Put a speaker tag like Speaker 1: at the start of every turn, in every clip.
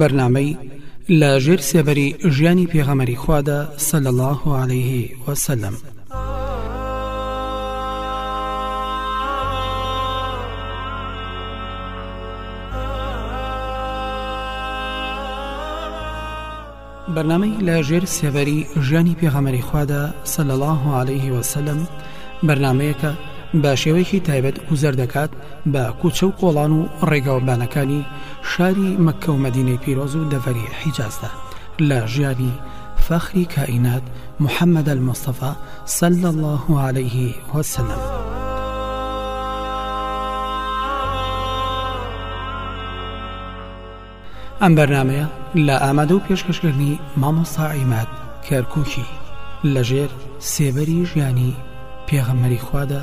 Speaker 1: بەرنمەی لە ژێر سێبەری ژیانی پێغەمەری خوادا سەل الله عليه وسلم. بەرنمەی لە ژێر سێبەری ژیانی پێغەمەری خوادا سەل الله عليه وسلم بەرنمەیەکە بە شێوەیەکی تایبەت گوزەر دەکات بە کوچە و قۆڵان و ڕێگاوبانەکانی شاری مەکە و مەدینەی پیرۆز و دەڤەری حیجازدا لە ژیانی فەخری کائینات محەممەد المستەفا سل الله عليه وسلم. ئەم بەرنمەیە لە ئامادە و پێشکەشکردنی مامۆستا عیمات کەرکووکی لەژێر سێبەری ژیانی پێغەمەری خوادا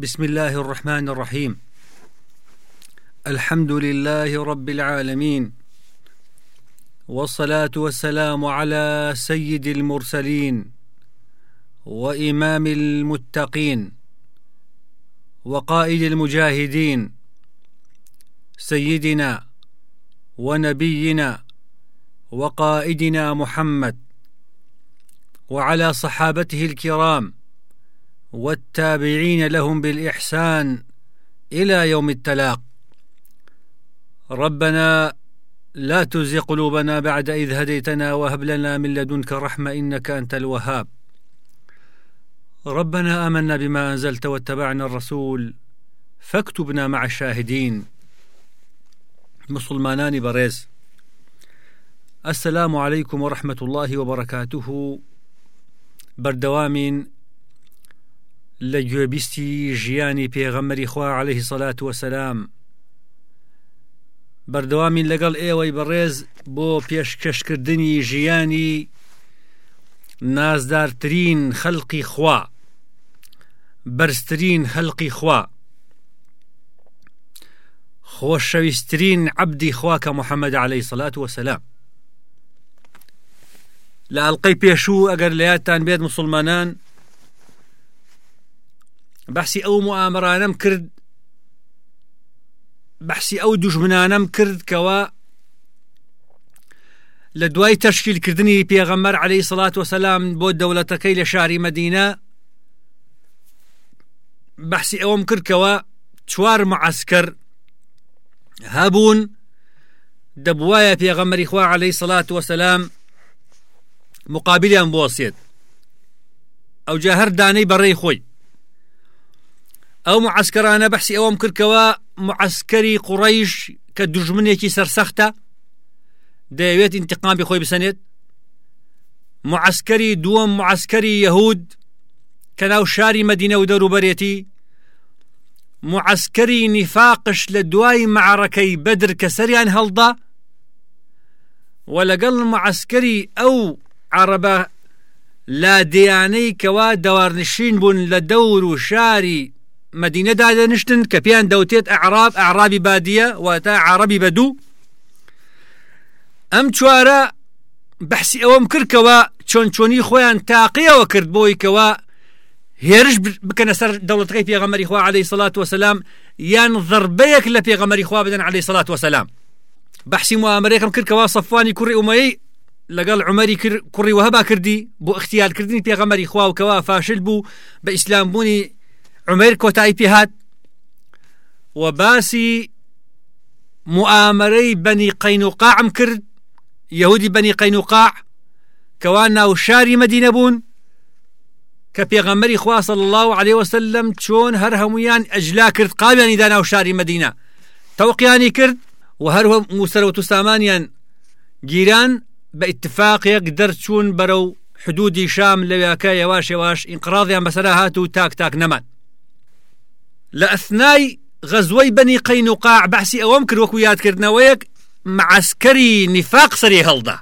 Speaker 2: بسم الله الرحمن الرحيم الحمد لله رب العالمين والصلاة والسلام على سيد المرسلين وإمام المتقين وقائد المجاهدين سيدنا ونبينا وقائدنا محمد وعلى صحابته الكرام والتابعين لهم بالإحسان إلى يوم التلاق. ربنا لا تزغ قلوبنا بعد إذ هديتنا وهب لنا من لدنك رحمة إنك أنت الوهاب. ربنا آمنا بما أنزلت واتبعنا الرسول فاكتبنا مع الشاهدين. مسلمانان بريز. السلام عليكم ورحمة الله وبركاته. بردوام لە گوێبیستی ژیانی پێغەمەری خوا عليهەیهی سەلات وسلام بەردەوامین لەگەڵ ئێوەی بەڕێز بۆ پێشکەشکردنی ژیانی نازدارترین خەلقی خوا بەرزترین هەلقی خوا. خۆشەویستترین عبدی خوا کە محەممەد عليه سەلات وسلام لە ئەلقەی پێشوو ئەگەر لە یادتان بێت مسلمانان بەحسی ئەو معامرانم کرد بەحسی ئەو دوژمنانم کرد کەوە لە دوای تەشکیلکردنی پێغەمەر عليهەی سڵات وسلام بۆ دەوڵەتەکەی لە شاری مدینە بەحسی ئەوم کردکەوە چوار معسکر هەبوون دەبواە پێغەمەری خوا عليهەی سڵات وسلام مقابلیان بۆسێت ئەو جا هەر دانەی بەڕێی خۆی ئەو معسکرانە بەحسی ئەوم کردکەوە معسکری قوڕیش کە دژمنێکی سەرسەختە دەیەوێت انتقامی خۆی بسەنێت معسکری دووەم معسکری یەهود کە ناو شاری مدینە و دەوروبەرێتی معسکری نیفاقش لە دوای معرەکەی بەدر کە سەریان هەڵدا و لەگەڵ معسکری ئەو کەوا دەوارنشین بوون لە دەور و شاری مدینە دادەنیشتن کە پێیان دەوتێت ئەعراب ئاعرابی بادیە واتە عربی بەدوو ئەم چوارە بەحسی ئەوەم کردکەوە چۆن چۆنی خۆیان تاقیەوە کرد بۆی کەوە هێرش بکەنە سەر دەوڵەتەکەی پێغەمەری خوا عليه سڵات وسلام یان ضربەیەک لە پێغەمەری خوا بدەن عليه سڵات وسلام بەحسی موامرێکم کردکەوە سەفانی کوڕی ئومەی لەگەڵ عمەری کوڕی وهبا کردی بۆ اختیارکردنی پێغەمەری خواوکەوە فاشل بوو بە ئیسلام بوونی عمەر کۆتایی پێهات و باسی مؤامرەی بەنی قەینوقاعم کرد یهودی بەنی قەینوقاع کەوان ناو شاری مدینە بوون کە پێغەمەری الله عليه وسلم چۆن هەر هەمویان ئەجلا کرد قاویانی دا ناو شاری مدینە تەوقیانی کرد و هەروە موسەرەوە و سامانیان گیران بە ئاتفاقێک دەرچوون شام لەوێکە یەواش یەواش ئینقراضیان بەسەرا هات و تاک تاک لە ئەثنای غەزوەی بەنی قەین و قاع بەسی ئەوەم کرد وەکو یادکردنەوەیەک معسکەری نیفاق سەری هەڵدا.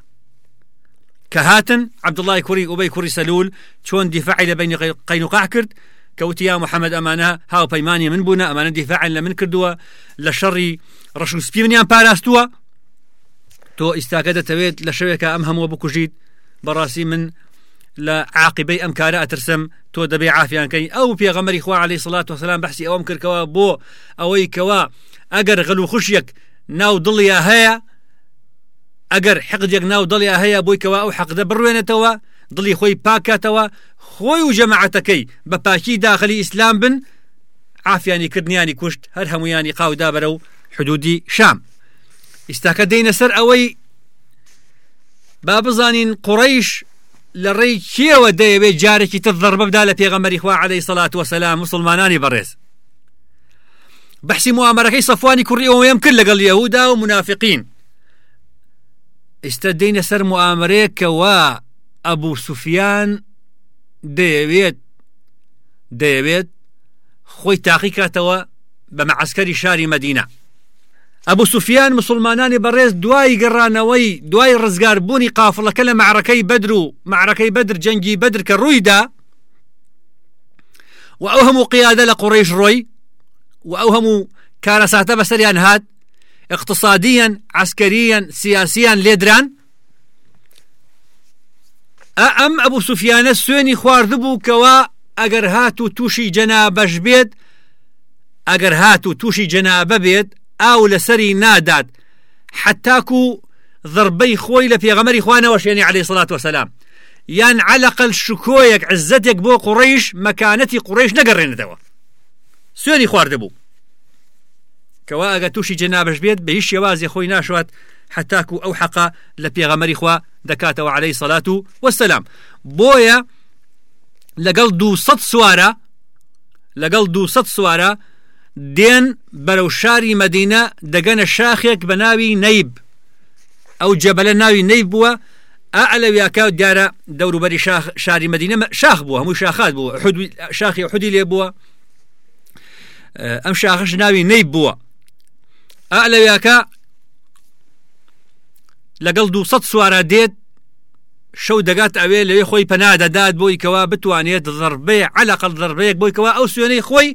Speaker 2: کە هاتن عبدڵای کوڕی ئوبەی کوڕی سەلول چۆن دیفاعی لە بینی قەین و قاع کرد ئەمانە هاوپەیمانی من بوون ئەمانە دیفاعن لە من کردووە لە شەڕی ڕەش و سپی منیان پاراستووە. تۆ ئیستاکە دەتەوێت لە شەوێکە بەڕاستی من لە عاقبەی ئەم کارە ئەترسم تۆ دەبێ عافیانکەی. ئەو پێغەمەری خوا عليه سڵات وسلام بەحسی ئەوم کردکەوە بۆ ئەوەی کەوا ئەگەر غەل و خوشیەک ناو دڵیا هەیە ئەگەر حقدێک ناو دڵیا هەیە بۆی کەوا ئەو حەقدە بڕوێنێتەوە دڵی خۆی پاکاتەوە خۆی و جەماعەتەکەی بە پاکی داخلی ئیسلام بن عافیانی کردنیانی کوشت هەر هەمویانی قاودا بەرە و حدودی شام. ئیستاکە دەینە سەر ئەوەی با بزانین قڕیش ڕێی کێوە دەیەوێت جارێکی تر ضربە بدا لە پێغەمەری خوا عليه سڵات وسلام مسلمانانی بەڕێز بەحسی موامەرەکەی سەفوانی کوڕی ئەوەم کرد لەگەڵ یەهودا و منافقین ئێستا دەینە سەر موامەرەیەکەوە ئەبوو سوفیان دەیەوێت دەیەوێت خۆی تاقی کاتەوە بە مەعسکەری شاری مدینە ئەبوو سوفیان مسلمانانی بەڕێز دوای گەڕانەوەی دوای ڕزگاربوونی قافڵەکە لە معرەکەی بەدر و معرەکەی بەدر جەنگی بەدر کە ڕوویدا و ئەو هەموو قیادە لە قڕیش ڕۆی و ئەو هەموو کارەساتە بەسەریان هات اقتصادیان عسکەریان سیاسیان لێدران ئەم ئەبوو سوفیانە سوێنی خواردبوو کەوا ئەگەر هات و تووشی جەنابەش بێت ئاو لەسەری نادات حتاکو ضربەی خۆی لە پێغەمەری خوانەوە شوێنی عليه سڵات وسلام یان علقل شکۆیەک عزتێک بۆ قڕیش مەکانەتی قڕێش نەگەڕێنێتەوە. سوێنی خواردەبوو کەوا ئەگە تووشی جەنابش بێت بە هیچ شێوازی خۆی ناشوات حتاکو ئەو حەقا لە پێغەمەری خوا دەکاتەوە عليه سەلات و وەسەلام بۆیە لەگەڵ دو سوارە لەگەڵ دو سوارە دێن بەرەو شاری مدینە دەگەنە شاخێک بە ناوی نەیب. ئەو جەبلە ناوی نەیب بووە ئەلەویاکە دیارە دەوروبەری شاری مدینە شاخ بووە هەموو شاخات بووە شاخی حودی لێ بووە. ئەم شاخش ناوی نەیب بووە. ئەلەویاکە لەگەڵ دو سوارە دێت شەو دەگات ئەوێ لەوێ خۆی پەنادەدات بۆی کەوا بتوانێت ضربەیە علاقل ضربەیەک بۆی کەوا ئەو سوێنەی خۆی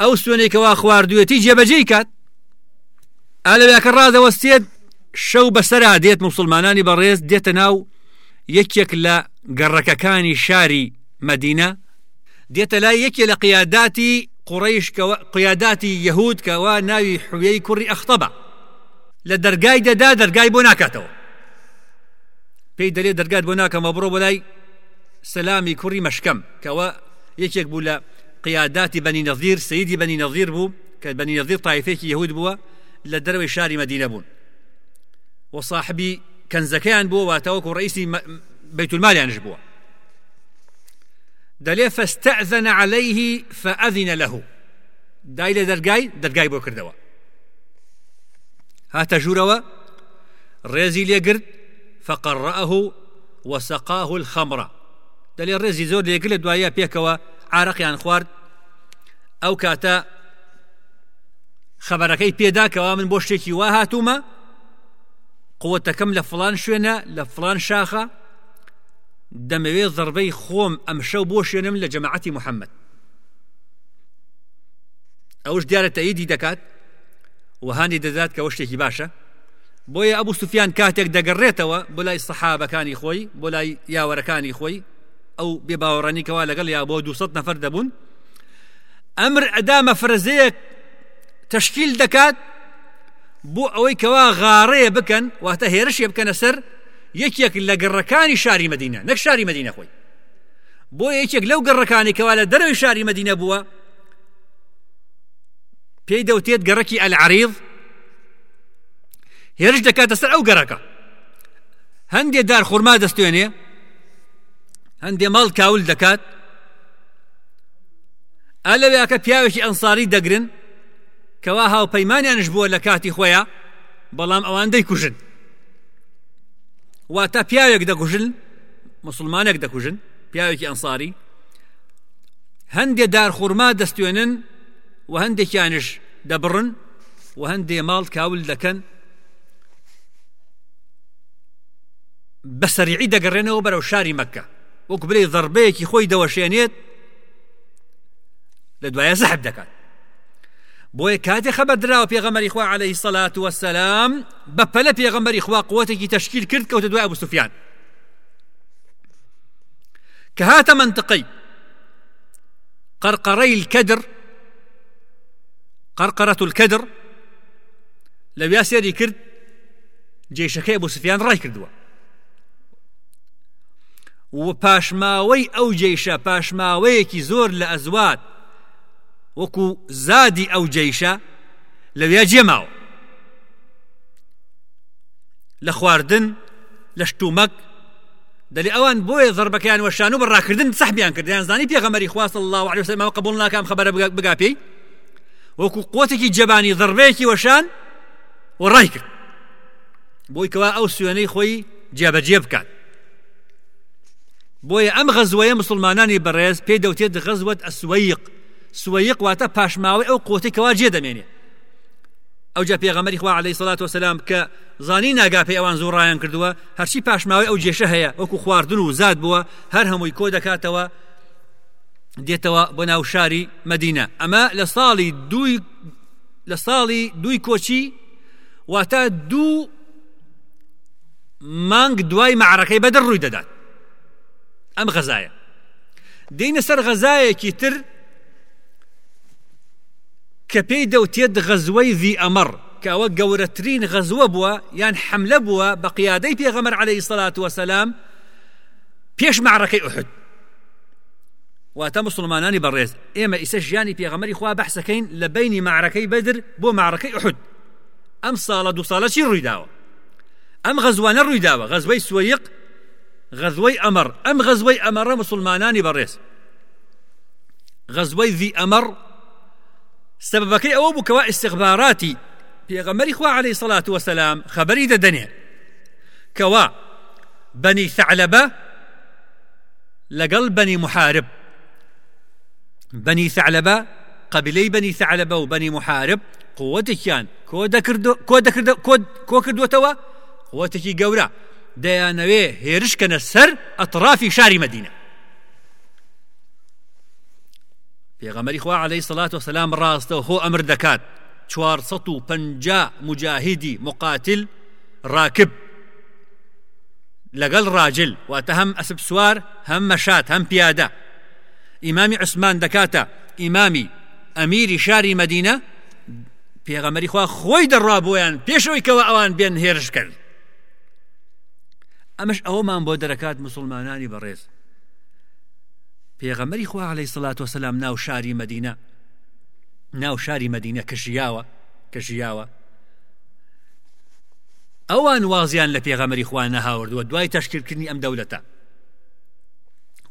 Speaker 2: ئەو سوێنێکەوە خواردوێتی جێبەجێی کات. ئالەویاکە ڕادەوەستێت شەو بەسەرا دێت مسلمانانی بەڕێز دێتە ناو یەکێک لە گەڕەکەکانی شاری مدینە دێتە لای یەکێ لە قیاداتی قڕیش قیاداتی یەهود کەوا ناوی حوێی کوڕی ئەختەبە. لە دەرگای دەدا دەرگای بۆ ناکاتەوە. پێی دەلێ دەرگات بۆ ناکەمە بڕۆ بەلای سەلامی کوڕی مەشکەم کەەوە یەکێک بوو لە قیاداتی بني نظير سيدي بني نظير بو كبني نظير طائفيك يهود بوا لدروي شاري مدينة بون. وصاحبي كان زكيان بو واتوك رئيسي بيت المال يعني بوا دلي فاستأذن عليه فأذن له. دايلة درقاي درقاي بو كردوا. هات جوروا ريزي ليقرد فقرأه وسقاه الخمر. دلي الريزي زور ليقرد دوايا بيكوا عراقیان خوارد ئەو کاتە خەبەرەکەی پێداکەوا من بۆ شتێکی وا هاتوومە قوتەکەم لە فلان شوێنە لە فلان شاخە دەمەوێت ضربەی خۆم ئەم شەو بۆ شوێنم لە جەماعەتی محەممەد. ئەوش دیارە تەیدی دەکات وهانی دەدات کە شتێکی باشە. بۆیە ئەبوو سوفیان کاتێک دەگەڕێتەوە بۆ لای سەحابەکانی خۆی بۆ لای یاوەرەکانی خۆی ئەو بێ باوەڕانیکەوە لەگەڵ یا بۆ 200 نەفر دەبوون ئەمر ئەدا مەفرزەیەک تشکیل دەکات بۆ ئەوەی کەوا غاڕەیە بکەن واتە هێرشێ بکەنە سەر یەکێک لە گەڕەکانی شاری مدینە نەک شاری مدینە خۆی بۆ یەکێک لەو گەڕەکانی کەوا لە دەروی شاری مدینە بووە پێی دەوتێت گەڕەکی ئەلعریض هێرش دەکاتە سەر ئەو گەڕەکە هەندێ دار خورما دەستێنێ هەندێ ماڵ کاول دەکات؟ ئەلەوێکە پیاوێکی ئەنساری دەگرن کەوا هاوپەیمانیانش بووە لە کاتی خۆیان بەڵام ئەوان دەیکوژن. واتە پیاوێک دەکوژن مسلمانێک دەکوژن پیاوێکی ئەنساری هەندێ دارخورما دەستێنن و هەندێکیانش دەبڕن و هەندێ ماڵ کاول دەکەن. بە سەریعی دەگەڕێنەوە بەرەو شاری مەکە. وەکو برێ ضربەیەکی خۆی دەوەشێنێت لە دوایە زەحب دەکات بۆیە کاتێ خەبەر دراوە پێغەمەری خوا عليه سەلات وەسەلام بە پەلە پێغەمەری خوا قوتێکی تەشکیل کرد کەوتە دوای ئەبو سوفیان کە هاتە الكدر قرقرة الكدر لەویا ياسيري کرد جێشەکەی ئەبو سفیان ڕای کردووە و پاشماوەی ئەو جێشە پاشماوەیەکی زۆر لە ئەزوات وەکو زادی ئەو جێشە لەویا جێماوە. لە خواردن لە شتومەک دەلی ئەوان بۆیە زربەکەیان وەشان و بەڕاکردن سەحبیان کردیان زانی پێغەمەری خواست الله عليه وسلم قبول ناکام خبرە بگا پێی وەکو قوتێکی جەبانی ضربەیەکی وەشان و ڕای کرد. بۆی کەوا ئەو سوێنەی خۆی جێبەجێ بکات. بۆیە ئەم غەزوەیە مسلمانانی بەڕێز پێی دەوتێت غەزوەت ئەسوەیق. سوەیق واتە پاشماوەی ئەو قوتی کەوا جێ دەمێنێ. ئەو جا پێغەمەری خوا عليه سڵات وسلام کە زانی ناگاپی ئەوان زۆر ڕایان کردووە هەرچی پاشماوەی ئەو جێشە هەیە وەکو خواردن و زاد بووە هەر هەمووی کۆ دەکاتەوە دێتەوە بۆ ناو شاری مدینە ئەمە لە ساڵی دوی لە ساڵی دوی کۆچی واتە دوو مانگ دوای معرەکەی بەدە ڕووی دەدات. ئەم غەزایە. دینە سەر غەزایەکی تر کە پێی دەوتێت غەزوەی ذی ئەمەڕ کەوە گەورەترین غەزوە بووە یان حملە بووە بە قیادەی پێغەمەر عليه الصلاة والسلام پێش معرەکەی ئوحد. واتە مسلمانانی بەڕێز. ئێمە ئیسە ژیانی پێغەمەری خوا بەحسەکەین لە بینی معرەکەی بەدر بۆ معرەکەی ئوحد. ئەم ساڵە دو ساڵە چی ڕوویداوە؟ ئەم غەزوانە ڕوویداوە غەزوەی سوەیق غەزوەی ئەمەر ئەم غەزوەی ئەمەڕە مسلمانانی بەڕێز؟ غەزوەی ذی ئەمەڕ سببەکەی ئەوە بووکەوە استخباراتی پێغەمەری خوا عليه سڵات وسلام خەبەری دەدەنێ. کەوا بەنی ثعلبە لەگەڵ بەنی محارب. بەنی ثعلبە قبلەی بەنی ثعلبە و بەنی محارب قوتێکیان. کۆ کردوێتەوە قوتێکی گەورە. دەیانەوێ هێرشکەنە سەر ئەطرافی شاری مدینە پێغەمەری خوا عليه سڵات و سلام ڕاستەوە هۆ ئەمر دەکات. چوارسەد و پەنجا مجاهدی مقاتل ڕاکب لەگەڵ ڕاجل واتە هەم ئەسب سوار هەم مەشات هەم پیادە. ئیمامی عوسمان دەکاتە ئیمامی ئەمیری شاری مدینە پێغەمەری خوا خۆی دەڕوا بۆیان پێشەوەی کەەوە ئەوان بێن هێرش کرد. ئەمەش ئەوەمان بۆ دەرەکات مسلمانانی بەڕێز. پێغەمەری خوا عليه سڵات وسلام ناو شاری مدینە ناو شاری مدینە کەژیاوە کەژیاوە ئەوان وازیان لە پێغەمەری خوا نەهاوردووە دوای تەشکیلکردنی ئەم دەولەتە.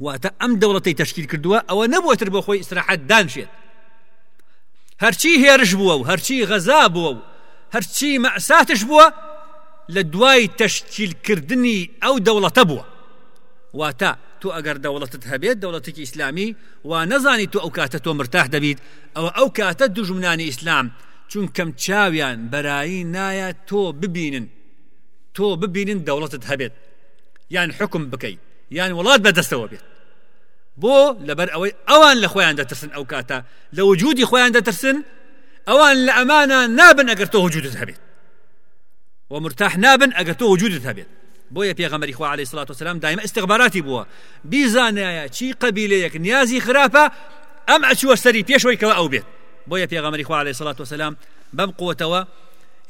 Speaker 2: واتە ئەم دەوڵەتی تەشکیل کردووە ئەوە نەبووتر بۆ خۆی ئیسراحەت دانشێت. هەرچی هێرش بووە و هەرچی غەزا بووە و هەرچی مەساتش بووە لە دوای تەشکیلکردنی ئەو دەوڵەتە بووە. واتە تو ئەگەر دەوڵەتت هەبێت دەوڵەتێکی ئیسلامی و نەزانی تو ئەو کاتە تۆ مرتاح دەبیت ئەوە ئەو کاتە دوژمنانی ئیسلام. چون کەم چاویان بەرایی نایە تۆ ببینن. تۆ ببینن دەوڵەتت هەبێت. یان حکم بکەیت یان وڵات بەدەستەوە بێت. بۆ لەبەر ئەوەی ئەوان لە خۆیان دەترسن ئەو کاتە لە وجودی خۆیان دەترسن ئەوان لە ئەمانە نابن ئەگەر تۆ وجودت هەبێت. ومرتاح نابن ئەگەر تۆ وجودت هەبێت بۆیە پێغەمەری خوا عليه سلاات وسلام دائما استخباراتی بووە بیزانایە چی قبیلەیەک نیازی خراپە ئەم ئەچووە سەری پێشەوەی کەەوە ئەو بێت بۆیە پێغەمەری خوا عليه سلاات وسلام بەم قوتەوە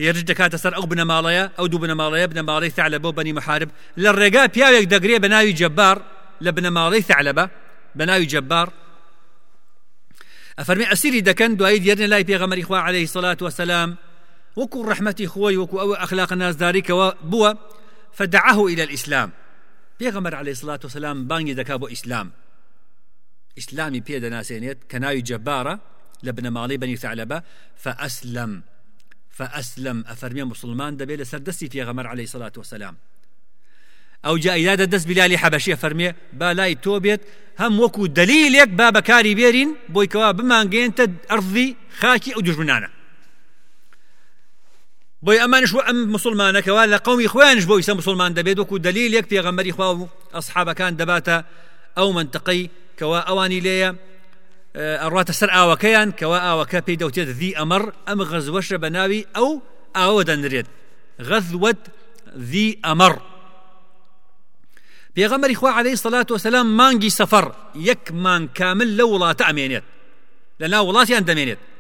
Speaker 2: هێرش دەکاتە سەر ئەو بنەماڵەیە ئەو دوو بنەماڵەیە بنەماڵی ثعلە بۆ بەنی محارب. لە ڕێگا پیاوێک دەگرێ بە ناوی جەبار لە بنەماڵی ثعلەبە بە ناوی جەبار ئەفەرمی ئەسیری دەکەن دوایی دیێرنە لای پێغەمەری خوا عليه سلاات وسلام وەکو ڕحمەتی خۆی وەکو ئەوە ئەخلاق نازداریکەوە بووە فدعه إلى الإسلام. بيغمر عليه الصلاة والسلام بانگی دەکا بۆ ئیسلام ئیسلامی پێ دەناسێنێت کە ناوی جەبارە لە بنەماڵی بەنی ثعلبە فأسلم فأسلم. أفرمي مسلمان دەبێت لە سەردەستی پێغەمەر عليه الصلاة والسلام. ئەو جائیدادە دەست بیلالی حەبەشیە فەرمێ با لای تۆ بێت هەم وەکو دلیلێک با بەکاری بێرین بۆیکەوە بمانگەێنتە ئەرضی خاکی ئەو دژمنانە بۆی ئەمانش ئەم مسلمانەکەەوە لە قومی خۆیانش بۆ ئیسە مسلمان دەبێت وەکو دلیلێک پێغەمەری خوا و ئەسحابەکان دەباتە ئەو منتقی کەوا ئەوانی لێیە ئەڕاتە سەر ئاوەکەیان کەوا ئاوەکە پێی دەوتێت ذی ئەمەڕ ئەم غەزوەشە بە ناوی ئەو ئاوە دەنرێت. غەزوەت ذی ئەمەڕ. پێغەمەری خوا عليه سڵات وسلام مانگی سەفەر یەک مان کامل لە وڵاتە ئەمێنێت. لە ناو وڵاتیان دەمێنێت.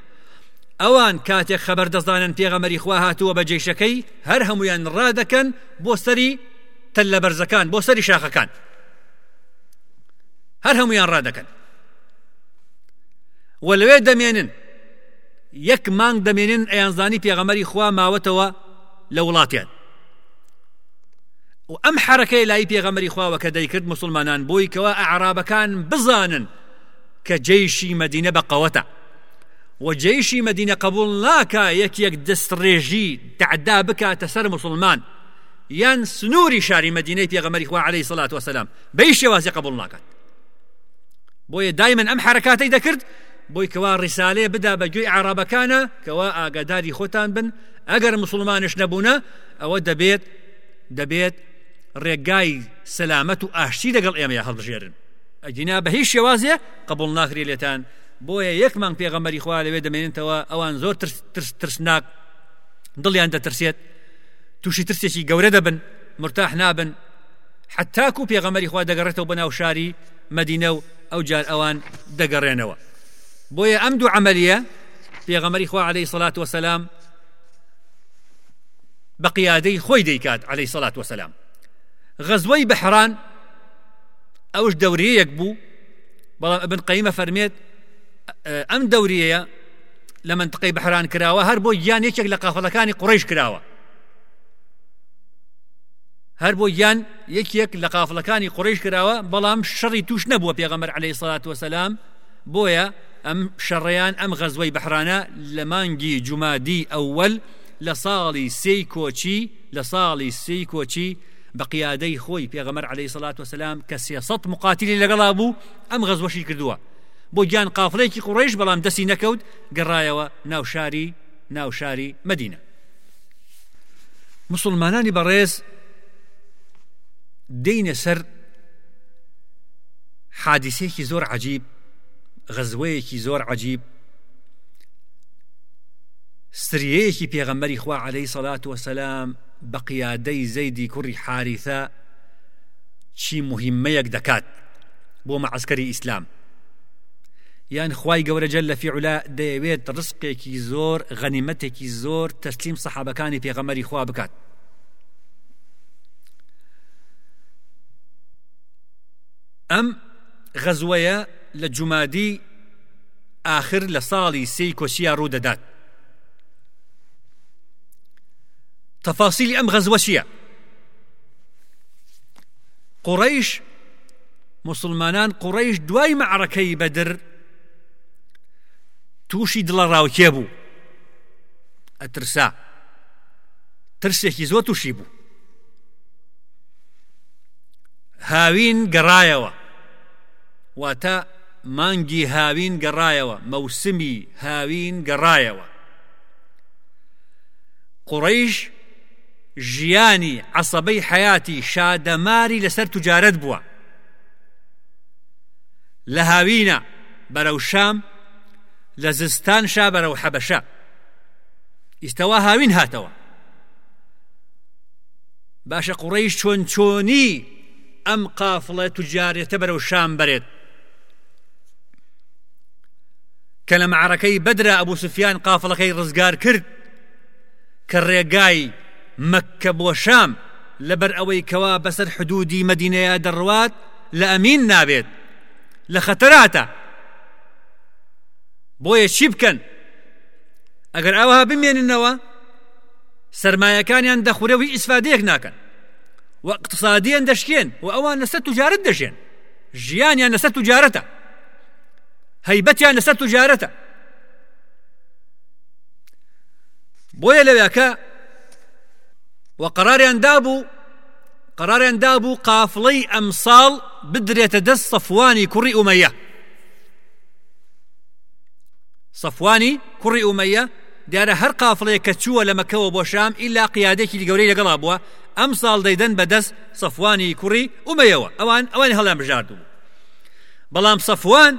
Speaker 2: ئەوان کاتێک خەبەر دەزانن پێغەمەری خوا هاتووە بە جێشەکەی هەر هەمویان ڕادەکەن بۆ سەری تەل لە بەرزەکان بۆ سەری شاخەکان. هەر هەمویان ڕادەکەن. و لەوێ دەمێنن یەک مانگ دەمێنن ئەیانزانی پێغەمەری خوا ماوەتەوە لە وڵاتیان. و ئەم حرەکەی لای پێغەمەری خواوە کە دەیکرد مسلمانان بۆی کەەوە ئەعرابەکان بزانن کە جێیشی مدینە بە قەوەتە. و جێیشی مدینە قبول ناکە یەک دەست ڕێژی دعدا بکاتە سەر مسلمان. یان سنووری شاری مدینەی پێغەمەری خوا عليه سڵات وسلام بەی شێوازی قبول ناکات بۆیە دایمن ئەم حرکاتی دەکرد بۆی کەوا ڕیسالەیە بدا بە گوێی عرابەکانە کەوا ئاگاداری خۆتان بن. ئەگەر مسلمانش نەبوونە ئەوە دەبێت دەبێت ڕێگای سەلامەت و ئاشتی لەگەڵ ئێمە هەڵبژێرن ئەجینا بە هیچ شێوازێ قبول ناخری لێتان بۆیە یەکمان پێغەمەری خوا لەوێ دەمێنێتەوە ئەوان زۆر ترسناک. دڵیان دەترسێت. تووشی ترسێکی گەورە دەبن مرتاح نابن. حتاکو پێغەمەری خوا دەگەڕێتەوە بە ناو شاری مدینە و ئەو جار ئەوان دەگەڕێنەوە. بۆیە ئەم دوو عملیە پێغەمەری خوا عليه سڵات وسلام بە قیادەی خۆی دەیکات عليه سڵات وسلام غەزوەی بەحران ئەوش دەورەیەک بوو. بەڵام ابن قەیمە فەرمێت ئەم دەوریەیە لە منطقەی بەحران کراوە هەر بۆ گیان یەکێک لە قافەڵەکانی قڕیش کراوە. هەر بۆ گیان یەکێک لە قافڵەکانی قڕیش کراوە بەڵام شەڕی توش نەبووە پێغەمەر عليه سڵات وسلام بۆیە ئەم شەڕیان ئەم غەزوەی بەحرانە لە مانگی جومادی ئەوەل لە ساڵی سی کۆچی لە ساڵی سی کۆچی بە قیادەی خۆی پێغەمەر عليه سڵات وسلام کە سێسەد مقاتلی لەگەڵا بوو ئەم غەزوەشی کردووە. بۆ گیان قافلێکی قڕێش بەڵام دەستی نەکەوت گەڕایەوە ناو شاری ناو شاری مدینە مسلمانانی بەڕێز دەینە سەر حادیسێکی زۆر عجیب غەزوەیەکی زۆر عجیب. سریەیەکی پێغەمبەری خوا عليهەی سەڵات وسلام بە قیادەی زەیدی کوڕی حارثە چی مهمەیەک دەکات بۆ مەعسکەری ئیسلام. یان خی گەورە جل لە فیعلا دەیەوێت ڕسقێکی زۆر غەنیمەتێکی زۆر تەسلیم سەحابەکانی پێغەمەری خوا بکات ئەم غەزوەیە لە جومادی آخر لە ساڵی سی کۆسییا ڕوو دەدات تەفاسیلی ئەم غەزوە چییە مسلمانان قڕیش دوای مەعرەکەی بەدر تووشی دڵە ڕاوکێ بوو. ئەترسا ترسێکی زۆر تووشی بوو. هاوین گەڕایەوە. واتە مانگی هاوین گەڕایەوە. مەوسمی هاوین گەڕایەوە. قڕیش ژیانی عسەبەی حیاتی شادەماری لەسەر توجارەت بووە. لە هاوینە بەرەو شام لە زستان شا بەرەو حەبەشە. ئیستەوا هاوین هاتەوە. باشە قوڕەیش چۆن چۆنی ئەم قافڵە توجارێتە بەرەو شام بەرێت. کە لە معرەکەی بەدرا ئەبوو سفیان قافڵەکەی ڕزگار کرد کە ڕێگای مەکە بۆ شام لەبەر ئەوەی کەوا بەسەر حدودی مدینەیە دەڕوات لە ئەمین نابێت لە خەتەراتە. بۆیە چی بکەن؟ ئەگەر ئەوها بمێننەوە سرمایەکانیان دەخورەوەی ئیسفادەیەک ناکەن. و اقتصادیان دەشکێن و ئەوان لەسەر توجارت دەژێن ژیانیان لەسەر توجارەتە هەیبەتیان لەسەر توجارەتە بۆیە لەوێکە و قەراریان دابوو قەراریان دابوو قافڵەی ئەمساڵ بدرێتە دەست سەفوانی کوڕی ئومەیە. سەفوانی کوڕی ئومەیە دیارە هەر قافڵەیە کە چووە لە مەکەوە بۆ شام ئیلا قیادێکی گەورەی لەگەڵا بووە. ئەم ساڵ دەیدەن بەدەست سەفوانی کوڕی ئومەیەوە. ئەوان ئەوانی هەڵیان بژاردوو بەڵام سەفوان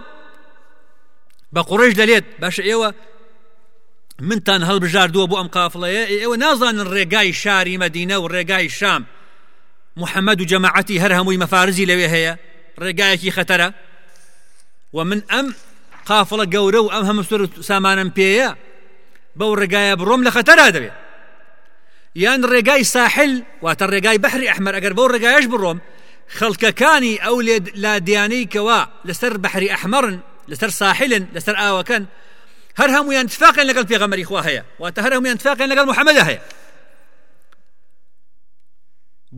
Speaker 2: بە قوڕێژ دەلێت باشە ئێوە منتان هەڵبژاردووە بۆ ئەم قافڵەیە ئێوە نازانن ڕێگای شاری مەدینە و ڕێگای شام. محەممەد و جەماعەتی هەر هەمووی مەفارزی لەوێ هەیە. ڕێگایەکی خەتەرە. و من ئەم قافڵە گەورە و ئەم هەموو سوور سامانم پێەیە بەو ڕێگایە بڕۆم لە خەتەرا دەبێت یان ڕێگای ساحل واتە ڕێگای بەحری ئەحمەر ئەگەر بەو ڕێگایش بڕۆم خەڵکەکانی ئەو لا دیانەی کەوا لەسەر بەحری ئەحمەرن لەسەر ساحلن لەسەر ئاوەکەن هەر هەمویان اتفاقیان لەگەڵ پێغەمەری خوا هەیە واتە هەر هەمویان اتفاقیان لەگەڵ محەممەد هەیە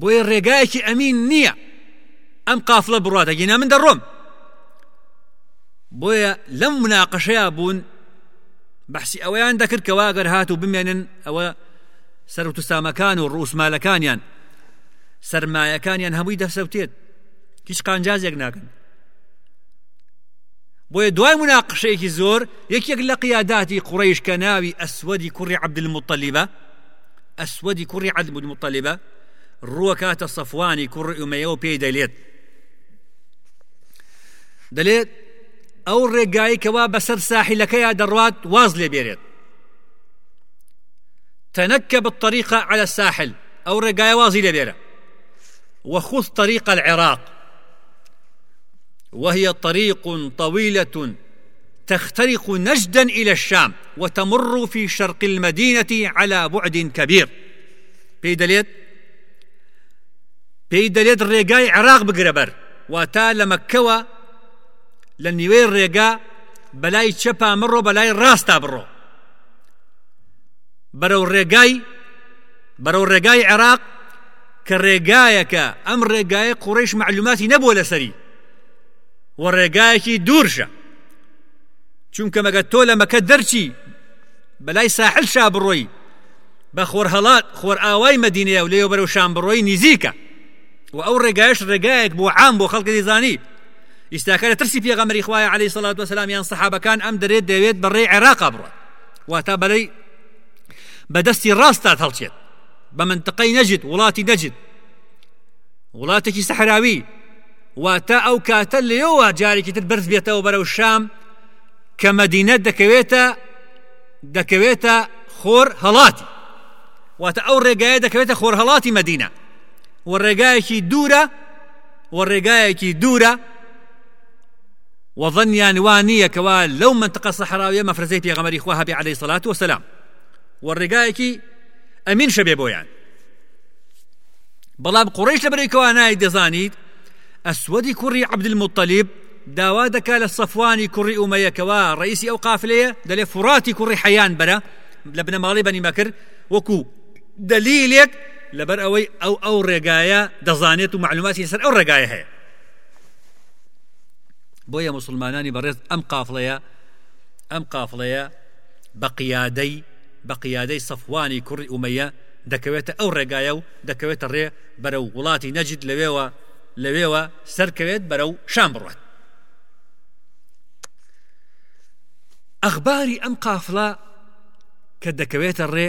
Speaker 2: بۆیە ڕێگایەکی ئەمین نییە ئەم قافلە بڕاتە گینا من دەڕۆم بۆیە لەم مناقەشەیە بوون بەحسی ئەوەیان دەکرد کەوا گەر هات و بمێنن ئەوە سەر وتسامەکان و ڕوسمالەکانیان سرمایەکانیان هەمووی دەسەوتێت هیچ قانجازێک ناکەن بۆیە دوای مناقشەیەکی زۆر یەکێک لە قیاداتی قڕیش کە ناوی ئەسوەدی کوڕی عەبدولموطەلیبە ئەسوەدی کوڕی عەبدولموطەلیبە ڕووە کاتە سەفوانی کوڕی ئومەیەوە پێی دەلێت دەلێت ئەو کەوا بەسەر ساحلەکەیە دەڕوات واز لێ بێرێت تنكب الطريق على الساحل أو رقاية وازي لبيرة وخذ طريق العراق. وهي طريق طويلة تخترق نجدا إلى الشام وتمر في شرق المدينة على بعد كبير. بيدليت؟ بيدليت الرقاي عراق بقربر. واتا لنيوي الرقا بلاي تشبا مرو بلاي راستا برو. بەرەو ڕێگای بەرەو ڕێگای عێراق کە ڕێگایەکە ئەم ڕێگایە قوڕیش معلوماتی نەبووە لەسەری و ڕێگایەکی دوورشە چونکە مەگە تۆ لە مەکە دەرچی بەلای ساحل شا بڕۆی. بە خۆر هەڵات خۆر ئاوای مدینەیە و لێو بەرەو شان بڕۆی نزیکە. و ئەو ڕێگایش ڕێگایەک بۆ عام بۆ خەڵکە دیزانی ئیستاکە لە ترسی پێغەمەری خوایە عليه سڵات وسلامیان سەحابەکان ئەم دەرێت دەوێت بەڕێ عێراقا بڕۆ واتە بەرەی بەدەستی ڕاستات هەڵچێت بە منتقەی نەجد وڵاتی نەجد وڵاتێکی سەحراوی واتە ئەو کاتە لێەوە جارێکی تر برز بێتەوە بەرەو شام کە مەدینە دەکەوێتە دەکەوێتە خۆر هەڵاتی واتە ئەو ڕێگایە دەکەوێتە خۆر هەڵاتی مەدینە و ڕێگایەکی دوورە و ڕێگایەکی دوورە وظنیان وانیە کەوا لەو منطقە سەحراویە مەفرزەی پێغەمەری خوا هەبی عليه سڵات وسلام وەڕێگایەکی ئەمین شەبێ بۆیان بەڵام قڕیش لە بەرەیکەوە نای دەزانیت ئەسوەدی کوڕی عەبدولموطەلیب داوا دەکا لە سەفوانی کوڕی ئومەیەکەوە ڕئیسی ئەو قافلەیە دەلێ فراتی کوڕی حەیان بەرە لە بنەماڵی بەنی مەکرد وەکو دلیلێک لەبەر ئەوەی ئەو ئەو ڕێگایە دەزانێت و معلوماتی سەر ئەو ڕێگایە هەیە بۆیە مسلمانانی بەڕێز ئەم قافڵەیە ئەم قافڵەیە بە قیادەی بە قیادەی سەفوانی کوڕی ئومەیە دەکەوێتە ئەو ڕێگایە و دەکەوێتە ڕێ بەرە و وڵاتی نەجد لەوێوە لەوێوە سەرکەوێت بەرە و شام بڕات ئەخباری ئەم قافڵە کە دەکەوێتە ڕێ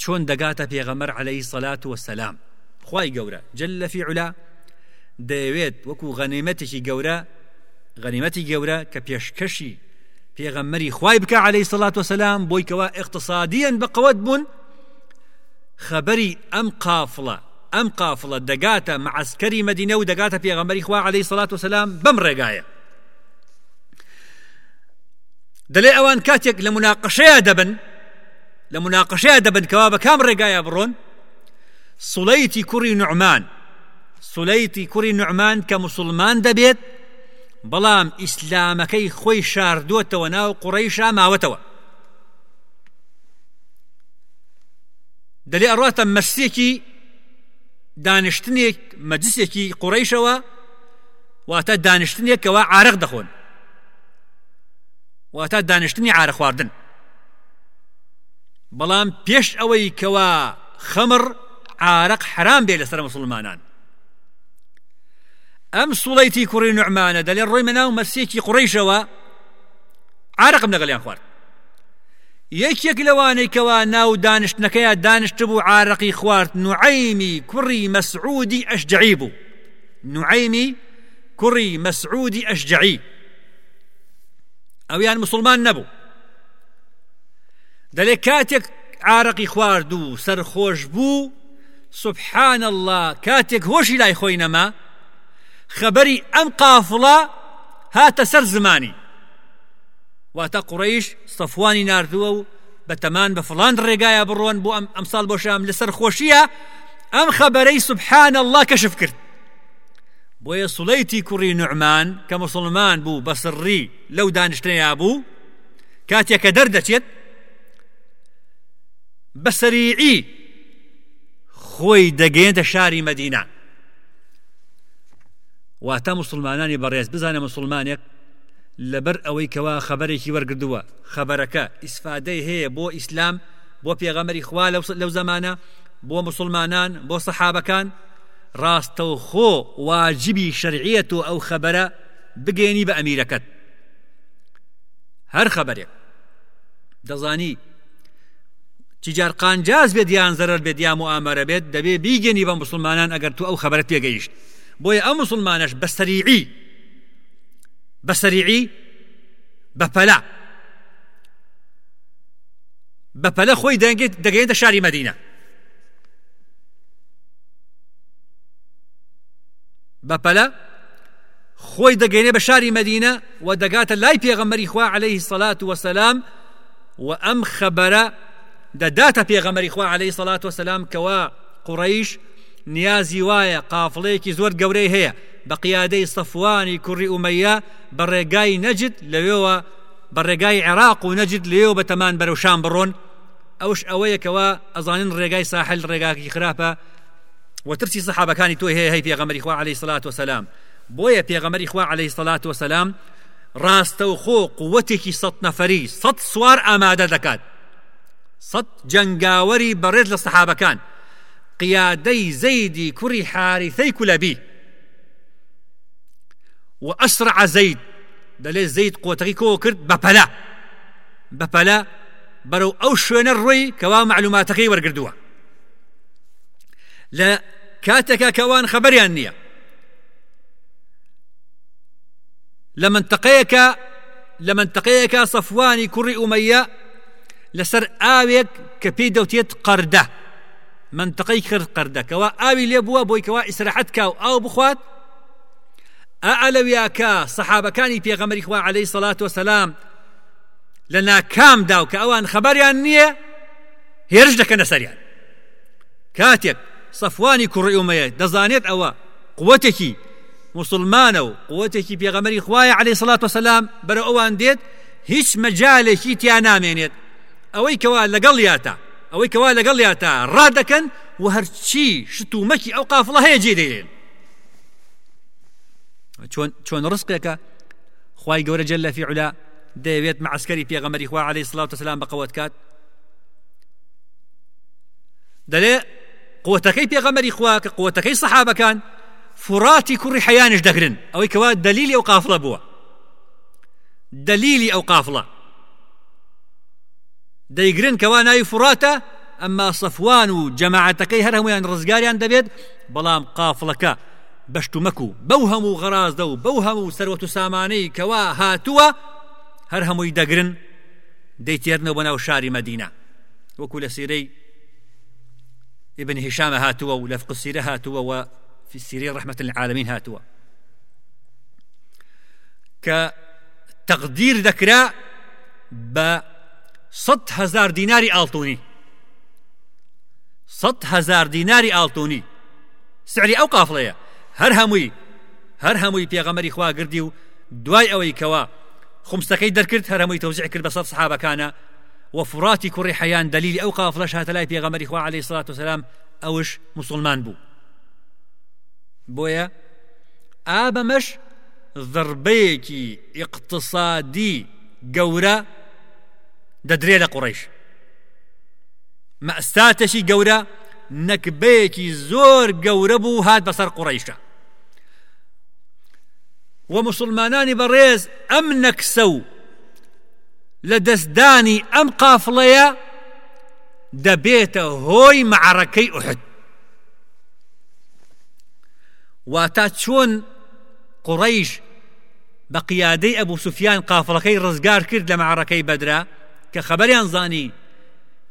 Speaker 2: چۆن دەگاتە پێغەمەر عليهەی سەلات وەسەلام خی گەورە جل لە فیعلا دەیەوێت وەکو غەنیمەتێکی گەورە غەنیمەتی گەورە کە پێشکەشی پێغەممەری خوای بکە عليه سڵات وسلام بۆی کەوا اقتصادیان بەقەوت بوون خەبەری ئەم قافڵە ئەم قافڵە دەگاتە معسکەری مدینە و دەگاتە پێغەمبەری خوا عليه سڵات وسلام بەم ڕێگایە. دەلێ ئەوان کاتێک لە مناقشەیە دەبن لە مناقشەیە دەبن کەوا بە کام ڕێگایە بڕۆن؟ سوڵەیتی کوڕی نوعمان سولەیتی کوڕی مسلمان دەبێت بەڵام ئیسلامەکەی خۆی شاردووەتەوە ناو قوڕەیشا ماوەتەوە. دەلێ ئەڕاتە مەرسێکی دانیشتنێک مەجلسێکی قوڕیشەوە واتە دانیشتنێکەوە عارق دەخۆن. واتە دانیشتنی عارە خواردن بەڵام پێش ئەوەی کەوا خەمر عارق حرام بێ لەسەر مسلمانان. ئەم سوڵەیتی کوڕی نوعمانە دەلێن ڕۆی مەناو مەسیەکی قڕیشەوە عارقم لەگەڵیان خوارد. یەکێک لەوانەی کەوا ناو دانیشتنەکەیە دانیشت بوو عارقی خوارد نوعیمی کوڕی مەسعودی ئەشجعی بوو نوعیمی کوڕی مەسعودی ئەشجعی ئەویان مسلمان نەبوو دەلێ کاتێک عارقی خوارد و بوو سبحان الله کاتێک هۆشی لای خۆی نەما خەبەری ئەم قافڵە هاتە سەر زمانی واتە قڕیش سەفوانی نردووە و بەتەمان بە فڵان ڕێگایە بڕۆن ئەمساڵ بۆشام لەسەر خۆشیە ئەم خەبەرەی سبحان الله کەشف کرد. بۆیە سوڵەیتی کوڕی نوعمان کە مسلمان بوو بەسڕی لەو دانیشتەیە بوو کاتێکە دەردەچێت بەسەریعی خۆی دەگەێنتە شاری مەدینە واتە مسلمانانی بەڕێز بزانە مسلمانێک لەبەر ئەوەی کەوا خەبەرێکی وەرگردووە خەبەرەکە ئیسفادەی هەیە بۆ ئیسلام بۆ پێغەمەری خوا لەو زمانە بۆ مسلمانان بۆ سەحابەکان ڕاستە و خۆ واجبی شەرعیەت و ئەو خەبەرە بگەێنی بە ئەمیرەکەت هەر خەبەرێک دەزانی تیجار قانجاز بێت یان زەرەر بێت یا موامەرە بێت دەبێ بیگەنی بە مسلمانان ئەگەر تو ئەو خەبەرت پێگەیشت بۆیە ئەو مسلمانش بە سەریعی بە سەریعی بەپەلا بەپەلە خۆی دەنگێت دەگەێتە شاری مدینە بەپەلە خۆی دەگەێنێ بە شاری مدینە و دەگاتە لای پێغەمەری خوا عليه سەلات وسلام و ئەم خەبەرە دەداتە پێغەمەری خوا عليه سەلات کەوا نیازی وایە قافڵەیەکی زۆر گەورەی هەیە. بە قیادەی سەفوانی کوڕی ئومەیە بە ڕێگای نەجد لەوێەوە بە ڕێگای عێراق و نەجد لێەوە بە تەمان بەرەو شام بڕۆن. ئەوش ئەوەیەکەوە ئەزانن ڕێگای ساحل ڕێگاکی خراپە. وترسی سەحابەکانی تۆی هەیە هەی پێغەمەری خوا عليه سڵات وسلام بۆیە پێغەمەری خوا عليه سڵات وسلام ڕاستە و خۆ قووەتێکی سەد نەفەری سەد سوار ئامادە دەکات. سەد جەنگاوەری بەڕێز لە سەحابەکان. قیادەی زەیدی کوڕی حارثەی کولەبی وأسرع زيد. دەلێ زەید قوتەکەی کۆ کرد بەپەلا بەپەلا بەرەو ئەو شوێنە ڕۆی کەوا معلوماتەکەی وەرگردووە لە کاتێکە کەوان خەبەریان نییە لە منتەقەیەکە لە منتەقەیەکە سەفوانی کوڕی ئومەیە لەسەر ئاوێک کە پێی دەوتێت قەردە منتەقەی کرد قەردەکەەوە ئاوی لێ بووە بۆی کەوا ئیسراحەت کا و ئاو بخوات. ئەلەویاکە سەحابەکانی پێغەمەری خوا عليهەی سەڵات وسلام لە ناکامدا و کە ئەوان خەبەریان نییە هێرش دەکەنە سەریان. کاتێک سەفوانی کوڕیومەیە دەزانێت ئەوە قوتێکی مسلمانە و قوتێکی پێغەمەری خوایە عليه سڵات وسلام بەرە ئەوان دێت هیچ مەجالێکی تیا نامێنێت ئەوەی کەوا لەگەڵ یاتە ئەوەی کەوا لەگەڵ یاتە ڕادەکەن و هەرچی شتومەکی ئەو قافڵە هەیە جێ دەێن چۆن چۆن ڕستێکە خی گەورە جل لە فیعلا دەیەوێت معسکەری پێغەمەری خوا عليه سلااو تەسلام بە قوت کات دەلێ قوتەکەی پێغەمەری خوا کە قوتەکەی سەحابەکان فراتی کوڕی حیانش دەگرن ئەوەی کەوا دلیلی ئەو قافڵە بووە دلیلی ئەو قافڵە دەیگرن کەوا ناوی فراتە ئەمما سەفوان و جەماعەتەکەی هەر هەمویان ڕزگاریان دەبێت بەڵام قافڵەکە بەشتومەک و بەو هەموو غەرازدە و بەو هەموو سەروەت و سامانەی کەوا هاتووە هەر هەمووی دەگرن. دەیتێرنەوە بە ناو شاری مەدینە. وەکو لە سیرەی ابن هشام هاتووە و لە فقسیرە هاتووە و رحمة العالمين هاتوا كتقدير ذكرى ب صد هزار ديناري آلتوني صد هزار ديناري آلتوني سعري أو قافلية هەر هەمووی هەر هەمووی پێغەمەری گردی و دوای ئەوەی کەوا. خمستەکەی دەرکرد هەر هەمووی تەوزیع کرد بە سەد سحابەکانە. وفراتی کوڕی حیان دلیلی ئەو قافلەش هاتە لای پێغەمەری خوا عليه سڵات وسلام ئەوش مسلمان بوو. بۆیە ئابەمەش ضربەیەکی اقتصادی گەورە دەدرێ لە قوڕیش مەستاتەشی گەورە نەکبەیەکی زۆر گەورە بوو هات بەسەر قوڕیشە و مسلمانانی بەڕێز ئەم نەکسە و لە دەستدانی ئەم قافڵەیە دەبێتە هۆی معرەکەی ئوحد واتە چۆن قڕەیش بە قیادەی بەدرا کە خەبەریان زانی